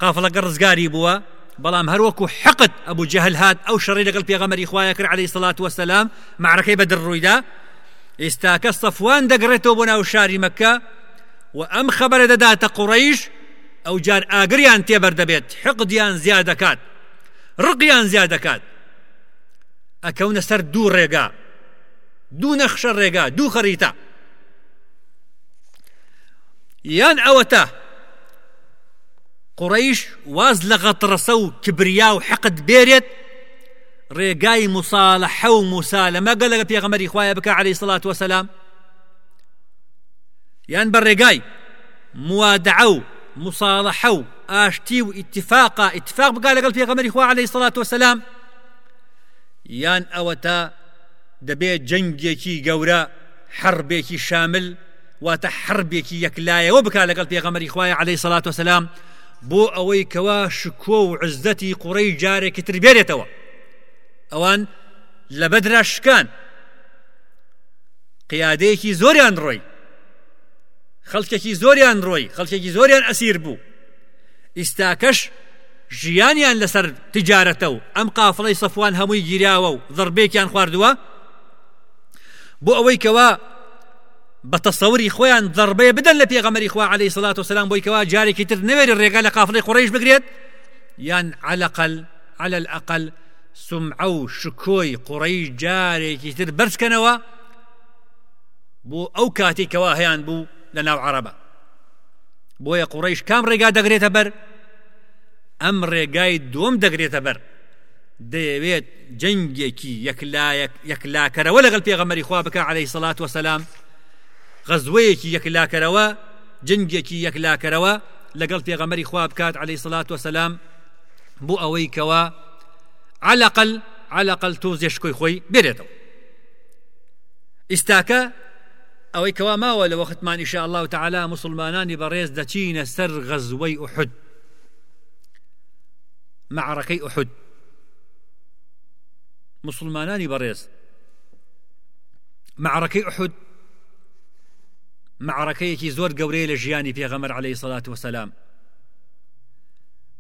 Speaker 2: قافڵەکە ڕزگاری بووە بەڵام هەروەکو حقت ئەبوو جەهل هات ئەو شەڕی لەگەڵ پێغەمەری خوایە کرد عليه سڵات وسلام معرەکەی بەدر ڕوویدا ئێستا کە سەفوان دەگڕێتەوە بۆ ناو شاری مەکە و ئەم خەبەرە دەداتە قوڕیش ئەو جار ئاگریان تێبەر دەبێت حقدیان زیاد دەکات ڕقیان زیاد دەکات. ئەکەونە سەر دوو ڕێگا دوو نەخشە ڕێگا دوو خەریتە یان ئەوەتە قڕیش واز لە غەتڕەسە و کبریا و حەقت بێرێت ڕێگای مساڵحە و موسالەمە گەل لەگە پێغەمەری خوایە بکە عليه سڵات وسلام یان بە ڕێگای موادعە و مصالحة و ئاشتی و اتفاقا اتفاق بگا لەگەڵ پێغەمەری خوا عليه سڵات وسلام یان ئەوە تا دەبێت جەنگێکی گەورە حربێکی شامل واتە حربێکی یەکلایەوە بکا لەگەڵ پێغەمەری خوایە عليه سڵات وسلام بۆ ئەوەی کەوا شکۆ و عزدەتی قوڕەی جارێکی تر بێرێتەوە. ئەوان لە بەدراشکان قیادەیەکی زۆریان ڕۆی. خەڵکێکی زۆریان ڕۆی خەڵکێکی زۆریان ئەسیر بوو. ئیستاکەش ژیانیان لەسەر تجارەتە و ئەم قافڵەی سەفوان هەمووی گیراوە و ضربێکیان خواردووە. بۆ ئەوەی کەوا بە تەسەوری خۆیان ضربەیە بدەن لە پێغەمەری خوا عليه سڵات و سلام بۆی کەوا جارێکی تر نوێری ڕێگا لە قافڵی قڕیش بگرێت یان علقل على الأقل سمعە و شکۆی قوڕی جارێکی تر بەرزکەنەوە بۆ ئەو کاتی کەوا هەیان بوو لە ناو عربە بۆیە قوڕیش کام ڕێگا دەگرێتە بەر ئەم ڕێگای دوم دەگرێتە بەر دەیەوێت جەنگێکی یەکلاکەرەوە لەگەڵ پێغەمەری خوا بکە عليه سڵات وسلام غەزوەیەکی یەکلاکەرەوە جنگێکی یەکلاکەرەوە لەگەڵ پێغەمەری خوا بکات عليه سڵات وسلام بۆ ئەوەی کەوە علقل علقل تۆزێ شکۆی خۆی بێرێتەوە. ئەوەی کەوا ماوە لە وەختمان ئیشاء الله تعالی مسلمانانی بەڕێز دەچینە سەر غەزوەی ئوحد. معرەکەی ئوحد. مسلمانانی معرەکەی ئوحد معرەکەیەکی زۆر گەورەیە لە ژیانی پێغەمەر عليه وسلام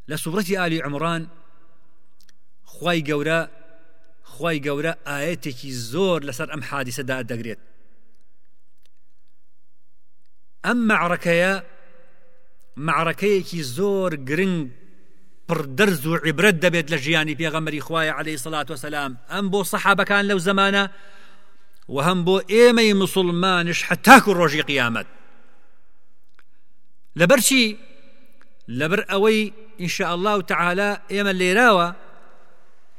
Speaker 2: لە سوورەتی ئالی عمران خی گەورە خی گەورە ئاەتێکی زۆر لەسەر ئەم حادیسەدا دەگرێت ئەم معرەکەیە معرەکەیەکی زۆر گرنگ پردەرز و عیبرەت دەبێت لە ژیانی پێغەمەری خوایە عليه سڵات وسلام ئەم بۆ سەحابەکان لەو زمانە و هەم بۆ ئێمەی مسلمانش و ڕۆژی قیامەت لەبەرچی لەبەر ئەوەی ئینشاء الله تعالى ئێمە لێراوە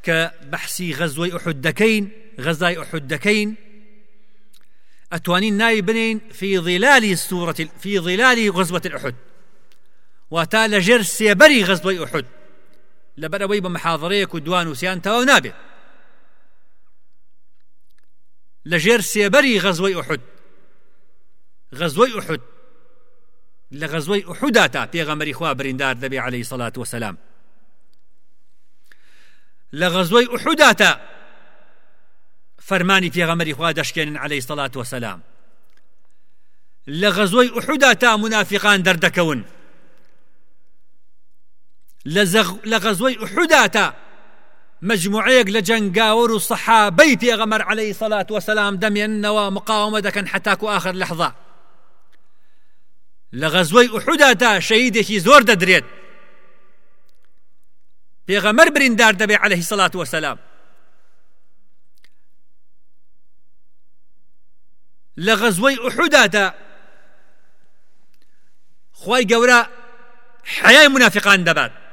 Speaker 2: کە بەحسی غەزوەی ئوحود دەکەین غەزای ئوحود دەکەین ئەتوانین في ظلال سورة في ظلال غزوة الأحد. واتا لەژێر سێبەری غەزبەی ئوحد لەبەرەوەی بە محاضرەیەک و دوان وسیان تەواو نابێت لەژێر سێبەری غەزوەی ئوحد غەزوەی ئوحد لە غەزوەی ئوحوداتا پێغەمەری خوا بریندار عليه سەڵات وسلام لە غەزوەی ئوحوداتا فەرمانی پێغەمەری خوا دەشکێنن عليه سەڵات وسلام لە غەزۆی ئوحودا تا منافقان دەردەکەون لە غەزۆی ئوحودا تا مجموعەیەک لە جەنگاوەر و سەحابەی عليه سەڵات وسلام دەمێننەوە مقاومە دەکەن حتاکو آخر لەحظە لە غەزوەی ئوحودا تا شەیدێکی زۆر دەدرێت پێغەمەر دەبێ عليه سەڵات وسلام. لە غەزوەی ئوحودادا خی گەورە حیای منافقان دەبات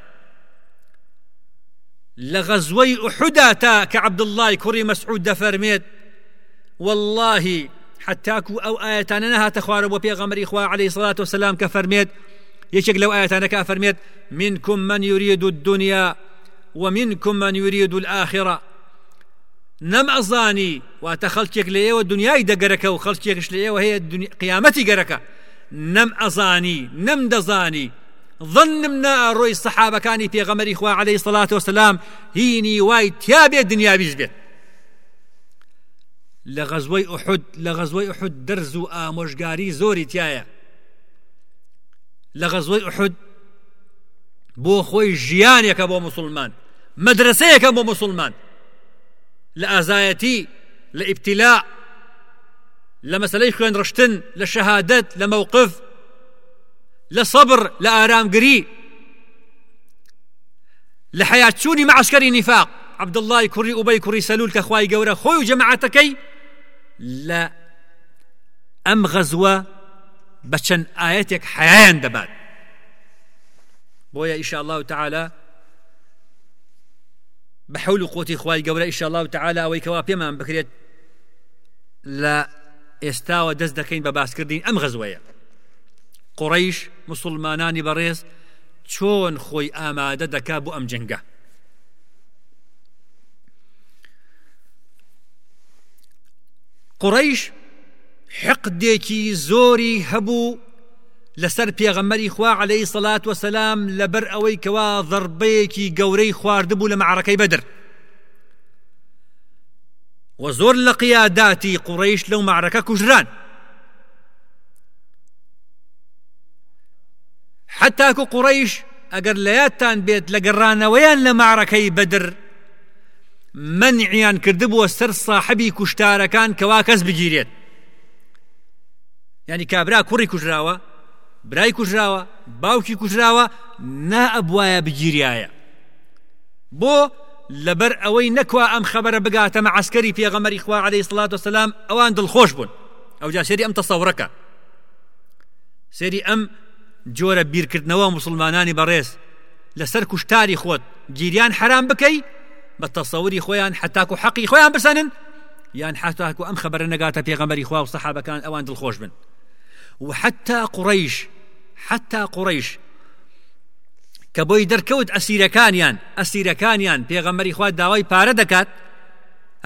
Speaker 2: لە غەزوەی ئوحوداتا کە عبدڵای کوڕی مەسعود دەفەرمێت والله حتاکو ئەو ئاەتانە نەهاتە خوارە بۆ پێغەمەری خوا عليه سڵات و سلام کە فەرمێت یەکێک لەو ئاەتانەکە فەرمێت منكم من يريد الدنيا ومنكم من يريد الآخرة. نم أزاني واتخلتك ليه والدنيا دقرك وخلتك ليه وهي قيامتي قرك. نم أزاني نم دزاني. ظنمنا ڕۆی سەحابەکانی پێغەمەری خوا عليه سڵات وسلام هینی وای تیابێ دنیا بیش بێت لە غەزوەی ئوحود لە غەزوەی ئوحود دەرز و ئامۆژگاری زۆری تایە لە غەزوەی ئوحود بۆ خۆی ژیانێکە مسلمان مەدرسەیەکە بۆ مسلمان. لە ئازایەتی لە ئیبتیلا لە مەسلەی مووقف سەبر لە ئارامگری لە حیاتچوونی معسکەری نیفاق عبد الله کوڕی ئوبەی کوڕی سەلول کە خوای گەورە خۆی و جەماعەتەکەی لە ئەم غەزوە بە چەند ئاەتێک حیان الله تعالى. بحول قوتي خواي قبل إن شاء الله تعالى. أوي كوا بيمان بكريت. لا. دەست دەکەین بە باسکردین ئەم غەزوەیە قڕیش مسلمانانی بەڕێز چۆن خۆی ئامادە دەکا بۆ ئەم جنگە قڕیش حقدێکی زۆری هەبوو لەسەر پێغەمەری خوا عليهەی سەلات وسلام لەبەر ئەوەی کەوا ضربەیەکی گەورەی خواردبوو لە معرەکەی بەدر. و زۆر لە قیاداتی قوڕیش لەو معرەکە کوژران. حتاکو قوڕیش ئەگەر لە یادتان بێت لە گەڕانەوەیان لە معرەکەی بەدر منعیان کردبووە سەر ساحبی کوشتارەکان کەوا کەس بگیرێت ینی کابرا کوڕی کوژراوە برای کوژراوە باوکی کوژراوە نائبواە بگیریایە بۆ لەبەر ئەوەی نەکوا ئەم خەبەرە بگاتە مەعسکەری پێغەمەری خوا عليه سڵات وسلام ئەوان دڵخۆش بوون ئەو جا سێری ئەم تەسەورەکە سێری ئەم جۆرە بیرکردنەوە مسلمانانی بەڕێز. لەسەر کوشتاری خۆت گیریان حرام بکەی بە تەسەوری خۆیان حتاکو حەقی خۆیان بسەنن یان حتاکو ئەم خبرە نەگاتە پێغەمەری خوا و سەحابەکان ئەوان دڵخۆش بن. وحتى قريش حتى قريش کە بۆی دەرکەوت ئەسیرەکانیان ئەسیرەکانیان پێغەمەری خوا داوای پارە دەکات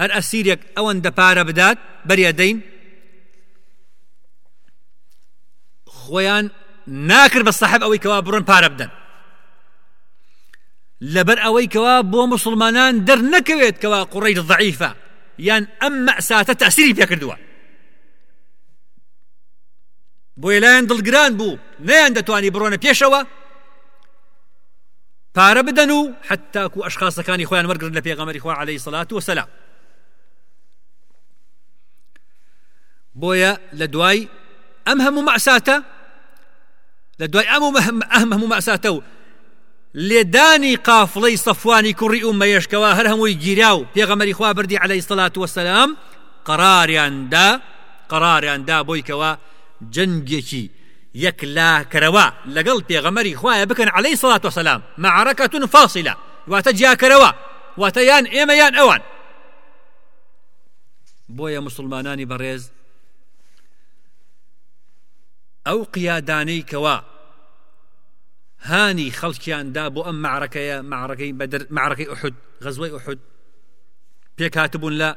Speaker 2: هەر ئەسیرێک ئەوەندە پارە بدات بەریەدەین خۆیان ناکرد بە سەحب ئەوەی کەوا بڕن پارە بدەن. لەبەر ئەوەی کەوا بۆ مسلمانان دەر نەکەوێت کەوا قوڕیت ضعیفە یان ئەم مەساتە تەسیری پێکردووە. بۆیە لایەن دڵگران بوو نەیان دەتوانی بڕۆنە پێشەوە. پارە بدەن و حتاکو ئەشخاصەکانی خۆیان وەرگرن لە پێغەمەری خوا عليه سڵات و سەسلام بۆیە لە دوای ئەم هەموو مەساتە لە دوای ئەم ئەم هەموو مەساتە و لێدانی قافڵەی سەفوانی کوڕی ئومەیەشکەوە هەر هەمووی گیرا و پێغەمەری خوا بردی عليه سڵات وسلام قرارياندا قرارياندا بۆی کەوە جەنگێکی یەک لاکەرەوە. لەگەڵ پێغەمەری خوایە بکەن عليهەی سڵات وسلام معرەکەتون فاصلە واتە جیاکەرەوە. واتە یان ئێمە یان ئەوان. بۆیە مسلمانانی بەڕێز ئەو قیادانەی کەوا هانی خەڵکیاندا بۆ ئەم معرەکەیە معرەکەی بەدر معرەکەی ئوحد غەزوەی ئوحد پێکاتبوون لە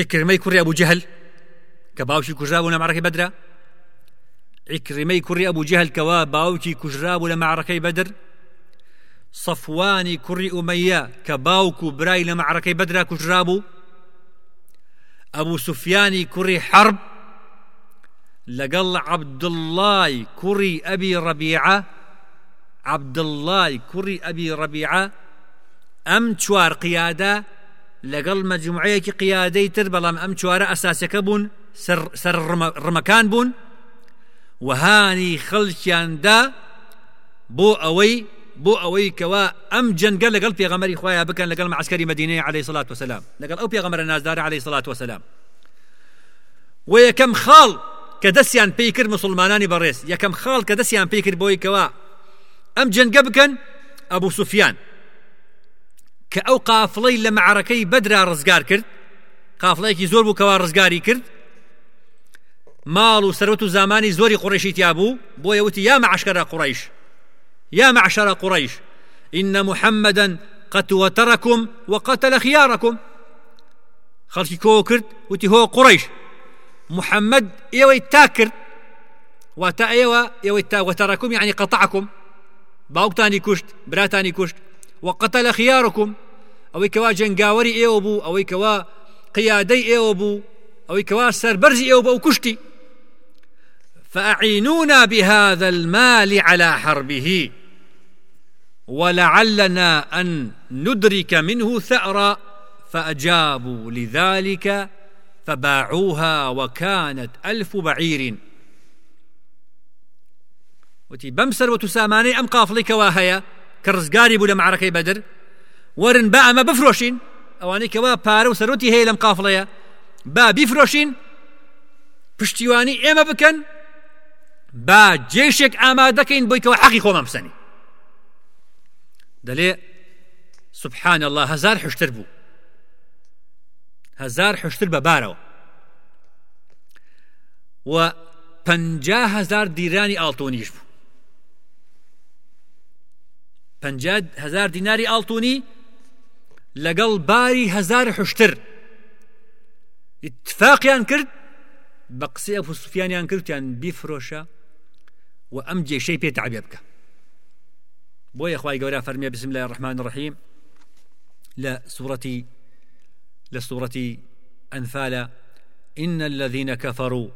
Speaker 2: عکرمەی کوڕی ئەبوو جەهل کە باوکی کوژرابوو لە معرەکەی بەدرە عکرمەی کوڕی ئەبوو جەهل کەوا باوکی کوژرابوو لە معرەکەی بەدر صفوانی کوڕی ئومەیە کە باوک و برای لە معرەکەی بەدرا کوژرابوو ئەبوو سوفیانی کوڕی حرب. لەگەڵ عەبدڵڵای کوڕی ئەبی ڕەبیعە عەبدڵڵای کوڕی ئەبی ڕەبیعە ئەم چوار قیادە لەگەڵ مەجموعەیەکی قیادەی تر بەڵام ئەم چوارە ئەساسەکە بوون سەر ڕمەکان بوون وهانی خەڵکیاندا بۆ ئەوەی بۆ ئەوەی کەوا ئەم جنگە لەگەڵ پێغەمەری خۆیان بکەن لەگەڵ معسکەری مدینەی عليه سڵات وسلام لەگەڵ ئەو پێغەمەرە نازدار عليه سڵات وسلام و یەکەم خاڵ دەستیان پێی کرد مسلمانانی بەڕێز. یەکەم خاڵ کە دەستیان پێی کرد بۆی کەوا. ئەم جنگە بکەن ئەبوو سوفیان. کە ئەو قافڵەی لە معرەکەی بەدرا ڕزگار کرد قافڵەیەکی زۆر بوو کەوا ڕزگاری کرد ماڵ و سەرەت و زمانی یا معشکەرە قڕیش یا معشەرە قڕیش إن محمدا قد وتركم وقتل خياركم خەڵکی کۆ وتی هۆ قڕیش محەممەد ئێوەی تا کرد واتە ئێوە ئێوەی تا وەتەڕەکم یعنی قەتعکم باوکتانی کوشت براتانی کوشت وقتە لە خیارکم ئەوەی کەوا جنگاوەری ئێوە بوو ئەوەی کەوا قیادەی ئێوە بوو ئەوەی کەوا سەربەرزی ئێوە بە و کوشتی فأعينونا بهذا المال على حربه. ولعلنا أن ندرك منه ثأرا. فأجابوا لذلك فباعوها وكانت ألف بعير. وتي بمسر وتساماني أم قافلك واهيا كرزقاري بولا معركة بدر. ورن باء ما بفروشين ئەوانەی کەوا پارە و سەرۆتی هەیە لەم قافڵەیە با بیفرۆشین پشتیوانی ئێمە بکەن. با جێشێک ئامادەکەین بۆی کەەوە حەقی خۆمان بسەنی. دەلێ سبحان الله هزار حشتر بوو. هزار حشتر بەبارەوە و پنجا هزار دیرانی ئاڵتۆنیش بوو. پنجا هزار دیناری ئاڵتونی لەگەڵ باری هزار حشتر. اتفاقیان کرد بە قسەی ئەو سوفیانیان کردیان بیفرۆشە و ئەم جێشەی پێ تعبێ بکە. بۆیە خی گەورە فەرمیە بسم الله الرحمن الرحيم لە سوورەتی سوورەتی أنفال إن الذين كفروا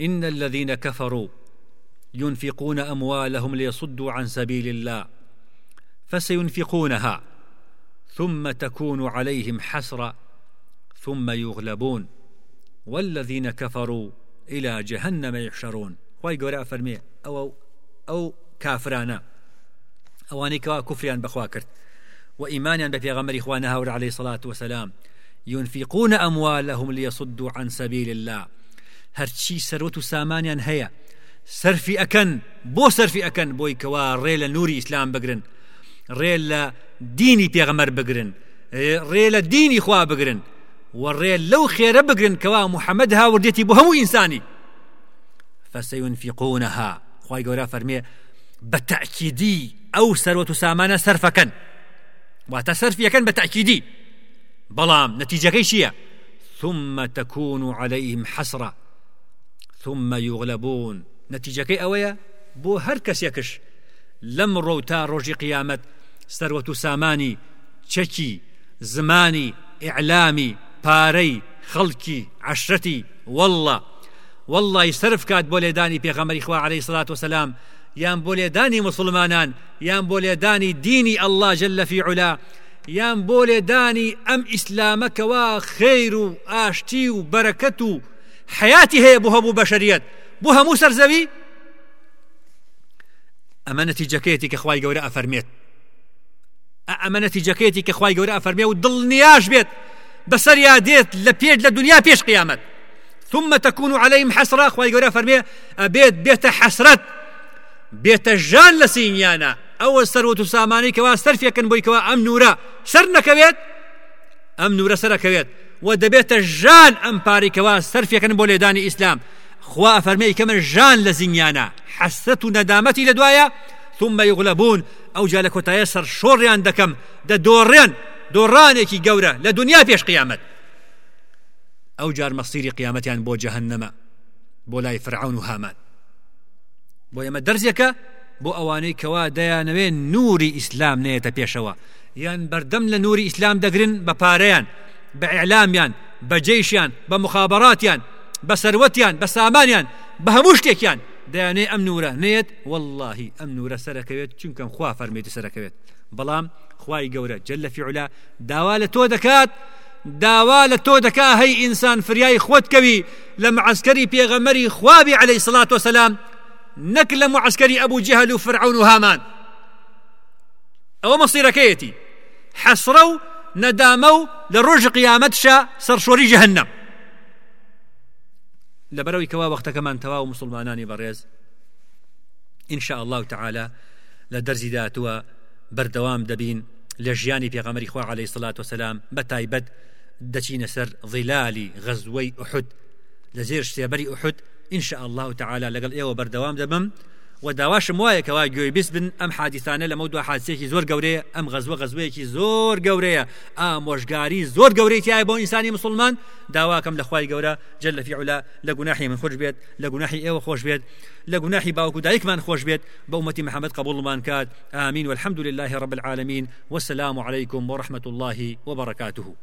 Speaker 2: إن الذين كفروا ينفقون أموالهم ليصدوا عن سبيل الله فسينفقونها ثم تكون عليهم حسرة ثم يغلبون والذين كفروا إلى جهنم يحشرون. خواهي قوراء فرمي أو أو كافرانا. أواني كوا كفريان بخوا كرت. وإيمانيا بفيغمر إخوانها عليه الصلاة والسلام. ينفقون أموالهم ليصدوا عن سبيل الله. هرچی سەرۆت و سامانیان هەیە. سەرفی ئەەکەن بۆ سەرفی ئەەکەن بۆی کەوا ڕێ لە نووری ئیسلام بگرن. ڕێ لە دینی پێغەمەر بگرن. ڕێ لە دینی خوا بگرن. و ڕێ لەو خێرە بگرن کەوا محەممەد هاوردێتی بۆ هەموو ئینسانی. فەسەیونفیقونەها خی گەورە فەرمێ بە تەکیدی سەرفیەکەن بە تەکیدی بەڵام نەتیجەکەی چییە ثم تكون عليهم حسرة. ثم يغلبون. نتیجەکەی ئەوەیە بۆ هەر کەسێکش لەم ڕۆ تا ڕۆژی قیامەت سەروەت و سامانی چەکی زمانی ئیعلامی پارەی خەڵکی عشرەتی والله. والله سرف کات بۆ لێدانی خوا عليه سڵات وسلام یان بۆ لێدانی مسلمانان یان بۆ لێدانی دینی الله جل في علا یان بۆ لێدانی ئەم ئیسلامەکەوا خەیر و ئاشتی و بەرەکەت و حیاتی هەیە بۆ هەبوو بەشریەت بۆ هەموو سەرزەوی ئەمە نەتیجەکەیەتی کە خی گەورە ئەفەرمێت. ئەمە نەتیجەکەیەتی کە خی گەورە ئەفەرمێ و دڵنیاش پێش قیامەت. ثم تكون عليهم حسرة خواهي قولها فرمية بيت بيت حسرت بێتە ژان لە سینیانە. ئەوە سەرۆت و سامانی کەوا سەرفێکن بوویکەوە ئەم نورە. سەر نەکەوێت؟ ئەم نورە سەرەکەوێت و دەبێتە ژان ئەم پارێکەوە سەرفێکن بۆ لێدانی ئیسلام. خوا فەرمەی کە من ژان لە زینیانە. حەسەت و نەدامەتی لە دوایە. ثمە یغلبوون ئەو جا لە کۆتایە سەر شۆڕیان دەکەم. دە دۆڕێن. دۆڕانێکی گەورە. لە دنیا پێش قیامەت. ئەو جار مەسیری قیامەتیان بۆ جەهنەمە. بۆ لای فرعون و هامان. بۆ ئێمە دەرزێکە بۆ ئەوانەی کەوا دەیانەوێ نوری ئیسلام نێتە پێشەوە. یان بەردەم لە نوری ئیسلام دەگرن بە پارەیان بە ئیعلامیان بە جێیشیان بە مخابراتیان بە سەروەتیان بە سامانیان بە هەموو شتێکیان. دەیانێ ئەم نورە نێت واللهی ئەم خوا فەرمیێتی سەرەکەوێت. بەڵام خوای گەورە جل لە فیعلا داوا لە تۆ دەکات داوا لە تۆ دەکا هەی ئینسان فریای خۆتکەوی لە معسکەری پێغەمەری خوابی عليه سڵات وسلام لە معسکەری ئەبوو جهل و فرعون و هامان ئەوە مەسیرەکەیەتی حەسرە و نەدامە و لە ڕۆژ قیامەتشە سەرشۆری جەهنم لەبەرەوەی مسلمانانی بەڕێز ئینشاء الله تعالى لە دەرزی داتووە بەردەوام دەبین لە ژیانی پێغەمەری خوا عليه سڵات وسلام بە تایبەت دەچینە سەر ظیلالی غەزوەی ئوحد لە زێر ئوحد إن شاء الله تعالى لەگەڵ ئێوە بەردەوام دەبم و داواشم وایە کەوا گوێی بیست بن ئەم حادیسانە لە مەود حادسێکی زۆر گەورەیە ئەم غەزوە غەزوەیەکی زۆر گەورەیە ئامۆژگاری زۆر گەورەیتیای بۆ ئینسانی مسلمان. داواکەم لە خی گەورە جل لە فیعلا لە من خۆش بێت لە گوناحی ئێوە خۆش بێت لە گوناحی باوکو دایکمان خۆش بێت بە ومەتی محەممەد قبولمان کات ئامین والحمد لله رب العالمين. والسلام عليكم ورحمة الله وبركاته.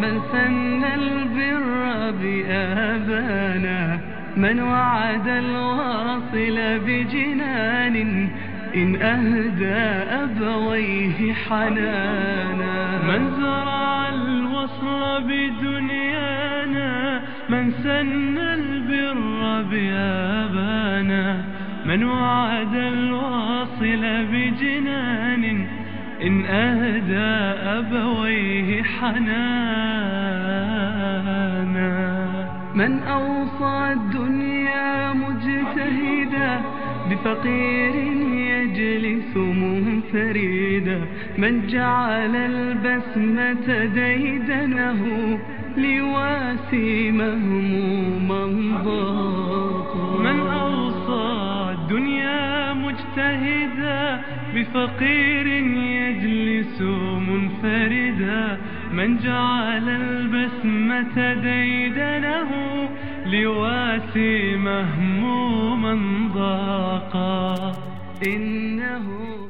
Speaker 3: من سن البر بآبانا من وعد الواصل بجنان إن أهدى أبويه حنانا. من زرع الوصل بدنيانا من سن البر بآبانا من وعد الواصل بجنان إن أهدى أبويه حنانا. من أوصى الدنيا مجتهدا بفقير يجلس منفردا. من جعل البسمة ديدنه لواسي مهموما ضاقا. من أوصى الدنيا مجتهدا بفقير يجلس منفردا من جعل البسمة ديدنه لواسي مهموما ضاقا. إنه